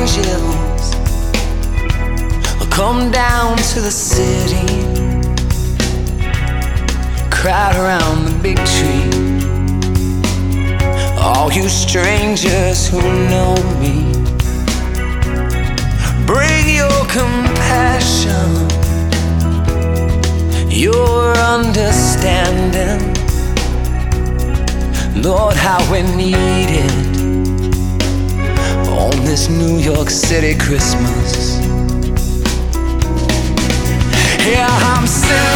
angels will come down to the city, crowd around the big tree. All you strangers who know me, bring your compassion, your understanding. Lord, how we need it this New York City Christmas. Yeah, I'm sending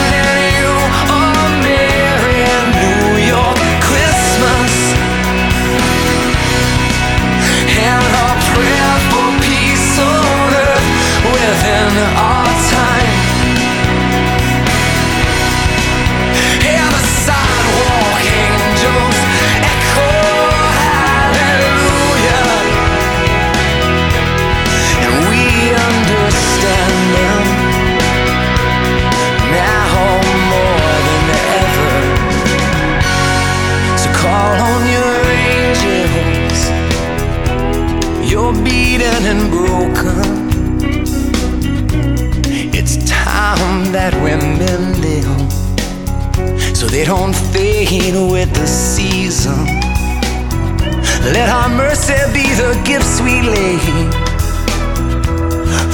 beaten and broken. It's time that we women live so they don't fade with the season. Let our mercy be the gifts we lay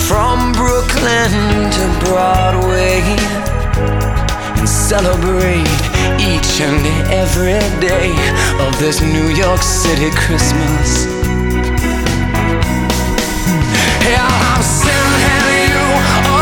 from Brooklyn to Broadway and celebrate each and every day of this New York City Christmas. Yeah, I'm sending you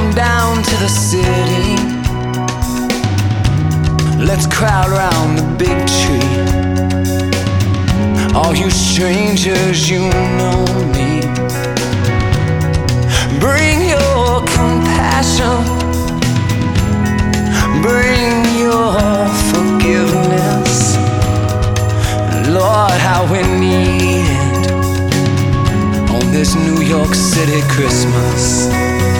Come down to the city. Let's crowd round the big tree. All you strangers, you know me. Bring your compassion. Bring your forgiveness. Lord, how we need it on this New York City Christmas.